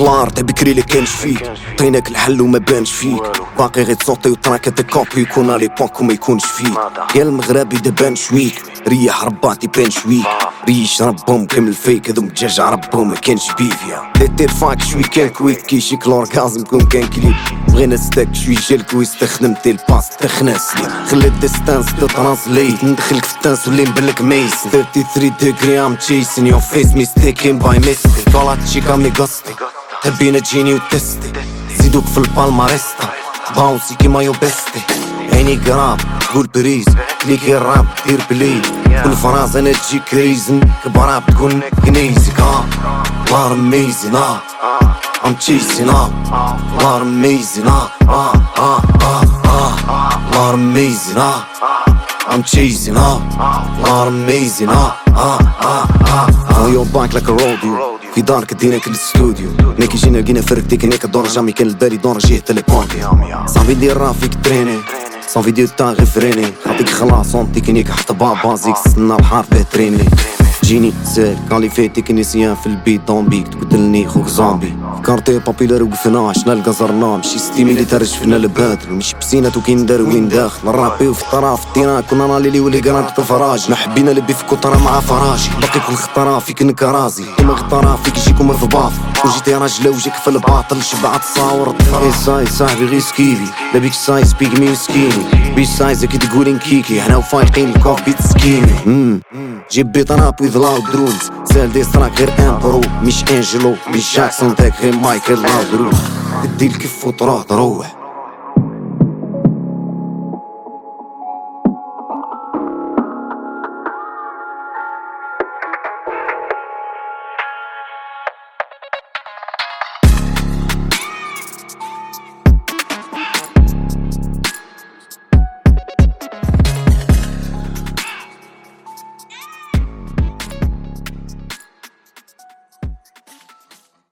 الأرض بكري اللي كانش فيك عطيناك الحل وما بانش فيك باقي غير تصوتي وتراك كوبي يكون على بونك وما يكونش فيك يا المغربي دبان شويك ريح رباطي بان شويك ريش ربهم كامل فيك هذوم الدجاج ربهم ما كانش بيفيا ديتير فاك شوي كان كويك كي شيك لورغازم كون كان كليب بغينا ستاك شوي جيل كويس تخدمت الباس. تخناس لي. خليت ديستانس ترانسليت ندخلك في التانس ولي نبلك ميس 33 degree I'm chasing your face. Mistaken by mistake. طلعت شي كامي قصدي تبينا تجيني وتستي زيدوك في البالماريستا باونسي كيما يو بيستي عيني قراب تقول بريز كليكي الراب دير بلي كل فراز انا تجي كريزن كبراب تكون كنيزك ها الله اميزين ها I'm chasing up Lot amazing ah ah ah ah ah Lot amazing ah I'm chasing up Lot amazing ah ah ah ah On your back like a rodeo في دارك دينك الاستوديو. نيكي جينا لقينا فرق تكنيك الدور جامي كان البالي دور جيه تليبونتي صافي دير رافيك تريني. صافي تاع غير فريني. خاطيك خلاص اون تكنيك حتى بابازيك سنا الحرف به تريني. جيني سال قالي في تكنيسيان في البيت دومبيك تقتلني خوك زومبي كارتي بابيلار وقفنا شنا القزرنا مشي ستيمي اللي ترج فينا البادر مشي بسينات وكين دار وين داخل الرابي وفي الطرف دينا كنا نالي ولي قرانت الفراج ما حبينا لبي في كوطرة مع فراجي باقي كل خطرة فيك نكرازي كيما غطرة فيك يجيكم في الباف وجيتي راجلة وجيك في الباطل شبعت تصاور. اي ساي صاحبي غير سكيلي. لبيك ساي سبيك مي سكيني بيش سايزك كي تقولين كيكي. حنا وفايقين الكوف بيت سكيني جيب بيت راب وذ لاود درونز سأل دي ستراك غير إمبرو. مش إنجلو مش جاكسون تاك غير مايكل لاود درونز دي الكف وتروح تروح